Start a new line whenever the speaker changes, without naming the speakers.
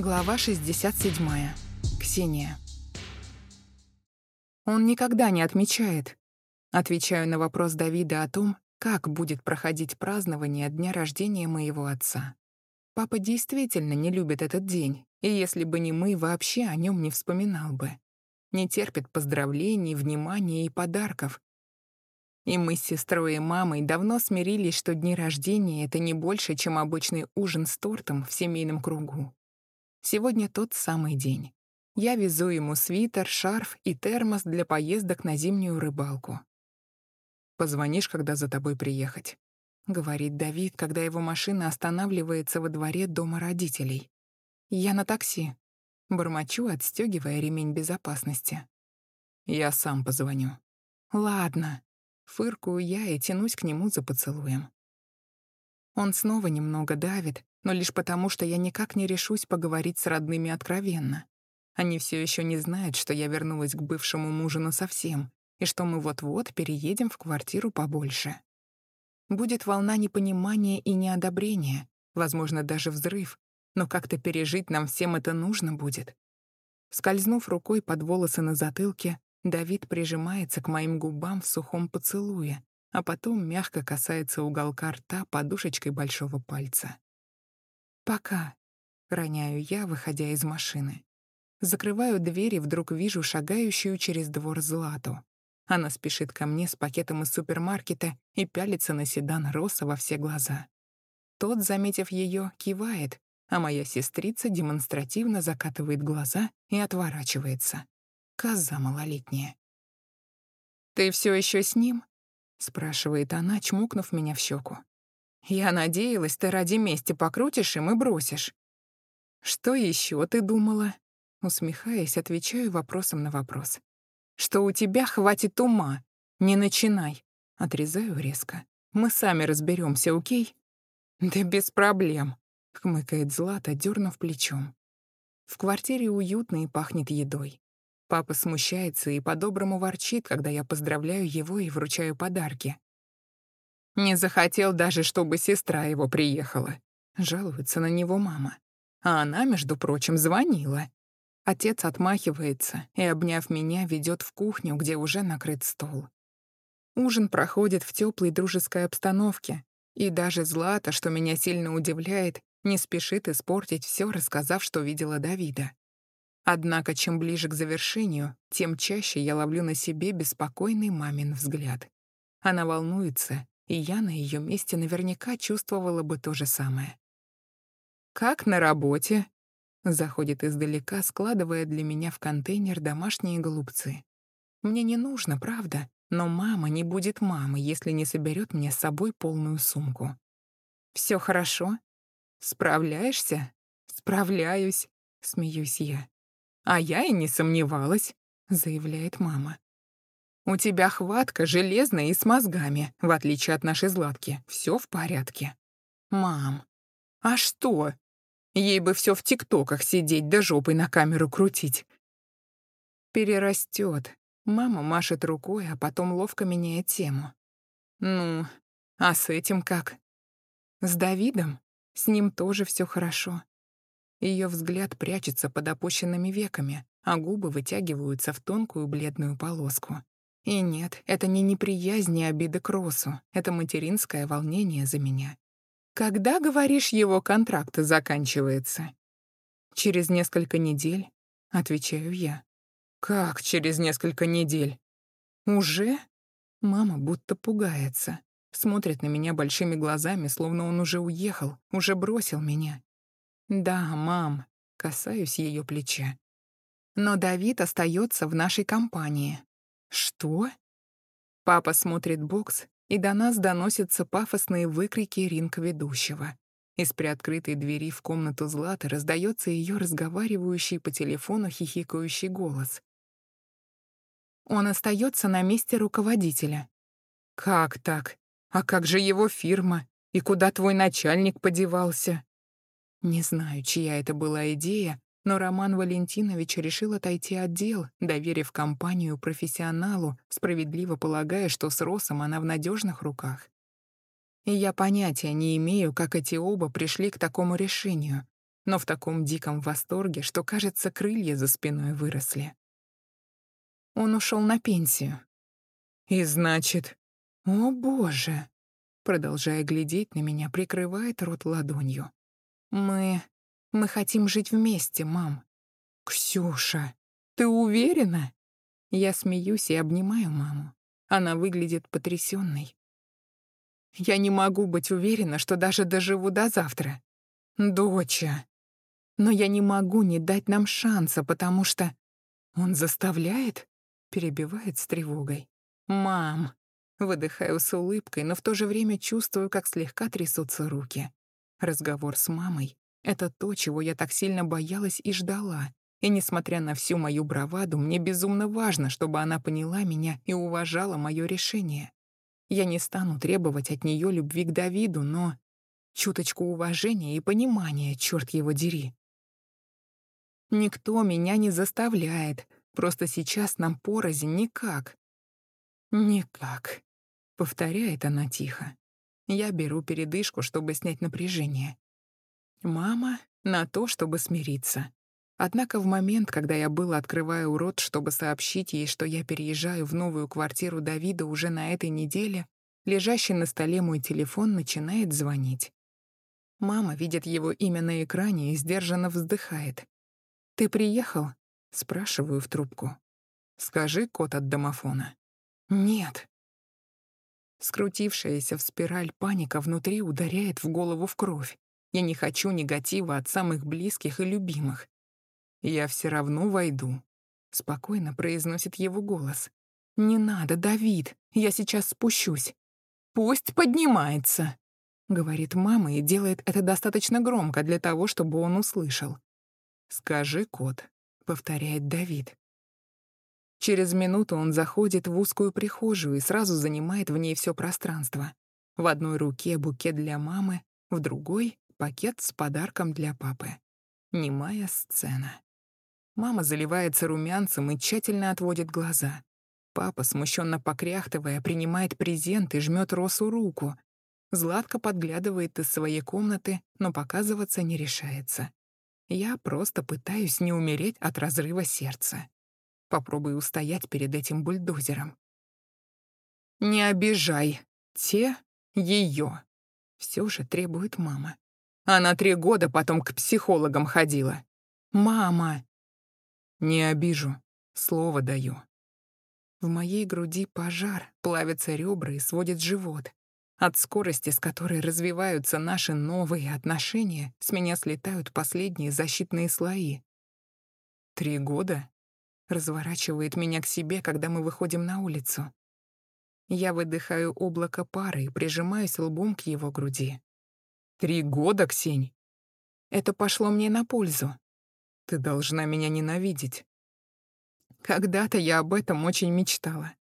Глава 67. Ксения. Он никогда не отмечает. Отвечаю на вопрос Давида о том, как будет проходить празднование дня рождения моего отца. Папа действительно не любит этот день, и если бы не мы, вообще о нем не вспоминал бы. Не терпит поздравлений, внимания и подарков. И мы с сестрой и мамой давно смирились, что дни рождения — это не больше, чем обычный ужин с тортом в семейном кругу. Сегодня тот самый день. Я везу ему свитер, шарф и термос для поездок на зимнюю рыбалку. «Позвонишь, когда за тобой приехать», — говорит Давид, когда его машина останавливается во дворе дома родителей. «Я на такси», — бормочу, отстегивая ремень безопасности. «Я сам позвоню». «Ладно», — фыркую я и тянусь к нему за поцелуем. Он снова немного давит, но лишь потому, что я никак не решусь поговорить с родными откровенно. Они все еще не знают, что я вернулась к бывшему мужу насовсем, и что мы вот-вот переедем в квартиру побольше. Будет волна непонимания и неодобрения, возможно, даже взрыв, но как-то пережить нам всем это нужно будет. Скользнув рукой под волосы на затылке, Давид прижимается к моим губам в сухом поцелуе, а потом мягко касается уголка рта подушечкой большого пальца. «Пока», — роняю я, выходя из машины. Закрываю дверь и вдруг вижу шагающую через двор Злату. Она спешит ко мне с пакетом из супермаркета и пялится на седан Роса во все глаза. Тот, заметив ее, кивает, а моя сестрица демонстративно закатывает глаза и отворачивается. Коза малолетняя. «Ты все еще с ним?» — спрашивает она, чмокнув меня в щеку. Я надеялась, ты ради мести покрутишь им и бросишь. Что еще ты думала? Усмехаясь, отвечаю вопросом на вопрос. Что у тебя хватит ума. Не начинай. Отрезаю резко. Мы сами разберемся, окей? Да без проблем, хмыкает Злата, дернув плечом. В квартире уютно и пахнет едой. Папа смущается и по-доброму ворчит, когда я поздравляю его и вручаю подарки. Не захотел даже, чтобы сестра его приехала. Жалуется на него мама. А она, между прочим, звонила. Отец отмахивается и, обняв меня, ведет в кухню, где уже накрыт стол. Ужин проходит в теплой дружеской обстановке, и даже Злата, что меня сильно удивляет, не спешит испортить все, рассказав, что видела Давида. Однако, чем ближе к завершению, тем чаще я ловлю на себе беспокойный мамин взгляд. Она волнуется и я на ее месте наверняка чувствовала бы то же самое. «Как на работе?» — заходит издалека, складывая для меня в контейнер домашние голубцы. «Мне не нужно, правда, но мама не будет мамой, если не соберет мне с собой полную сумку. Все хорошо? Справляешься? Справляюсь, смеюсь я. А я и не сомневалась, заявляет мама. У тебя хватка железная и с мозгами, в отличие от нашей Златки. Все в порядке. Мам, а что? Ей бы все в тиктоках сидеть да жопой на камеру крутить. Перерастет. Мама машет рукой, а потом ловко меняет тему. Ну, а с этим как? С Давидом? С ним тоже все хорошо. Ее взгляд прячется под опущенными веками, а губы вытягиваются в тонкую бледную полоску. И нет, это не неприязнь и обида к Росу, это материнское волнение за меня. Когда, говоришь, его контракт заканчивается? Через несколько недель, отвечаю я. Как через несколько недель? Уже? Мама будто пугается. Смотрит на меня большими глазами, словно он уже уехал, уже бросил меня. Да, мам, касаюсь ее плеча. Но Давид остается в нашей компании. «Что?» Папа смотрит бокс, и до нас доносятся пафосные выкрики ринг-ведущего. Из приоткрытой двери в комнату Златы раздается ее разговаривающий по телефону хихикающий голос. Он остается на месте руководителя. «Как так? А как же его фирма? И куда твой начальник подевался?» Не знаю, чья это была идея, но Роман Валентинович решил отойти от дел, доверив компанию профессионалу, справедливо полагая, что с Росом она в надежных руках. И я понятия не имею, как эти оба пришли к такому решению. но в таком диком восторге, что, кажется, крылья за спиной выросли. Он ушел на пенсию. И значит... О, боже! Продолжая глядеть на меня, прикрывает рот ладонью. Мы... мы хотим жить вместе, мам. Ксюша, ты уверена? Я смеюсь и обнимаю маму. Она выглядит потрясенной. Я не могу быть уверена, что даже доживу до завтра. Доча. Но я не могу не дать нам шанса, потому что... Он заставляет? Перебивает с тревогой. «Мам!» Выдыхаю с улыбкой, но в то же время чувствую, как слегка трясутся руки. Разговор с мамой — это то, чего я так сильно боялась и ждала. И несмотря на всю мою браваду, мне безумно важно, чтобы она поняла меня и уважала мое решение. Я не стану требовать от нее любви к Давиду, но чуточку уважения и понимания, черт его дери. Никто меня не заставляет, просто сейчас нам порознь никак. Никак, повторяет она тихо. Я беру передышку, чтобы снять напряжение. Мама на то, чтобы смириться. Однако в момент, когда я было открываю рот, чтобы сообщить ей, что я переезжаю в новую квартиру Давида уже на этой неделе, лежащий на столе мой телефон начинает звонить. Мама видит его имя на экране и сдержанно вздыхает. «Ты приехал?» — спрашиваю в трубку. «Скажи код от домофона». «Нет». Скрутившаяся в спираль паника внутри ударяет в голову в кровь. Я не хочу негатива от самых близких и любимых. «Я все равно войду», — спокойно произносит его голос. «Не надо, Давид, я сейчас спущусь». «Пусть поднимается», — говорит мама и делает это достаточно громко для того, чтобы он услышал. «Скажи код», — повторяет Давид. Через минуту он заходит в узкую прихожую и сразу занимает в ней все пространство. В одной руке букет для мамы, в другой — пакет с подарком для папы. Немая сцена. Мама заливается румянцем и тщательно отводит глаза. Папа, смущенно покряхтывая, принимает презент и жмет Росу руку. Златка подглядывает из своей комнаты, но показываться не решается. Я просто пытаюсь не умереть от разрыва сердца. Попробую устоять перед этим бульдозером. «Не обижай. Те — ее. Все же требует мама. Она три года потом к психологам ходила. «Мама!» Не обижу, слово даю. В моей груди пожар, плавятся ребра и сводит живот. От скорости, с которой развиваются наши новые отношения, с меня слетают последние защитные слои. Три года? Разворачивает меня к себе, когда мы выходим на улицу. Я выдыхаю облако пары и прижимаюсь лбом к его груди. Три года, Ксень? Это пошло мне на пользу. Ты должна меня ненавидеть. Когда-то я об этом очень мечтала.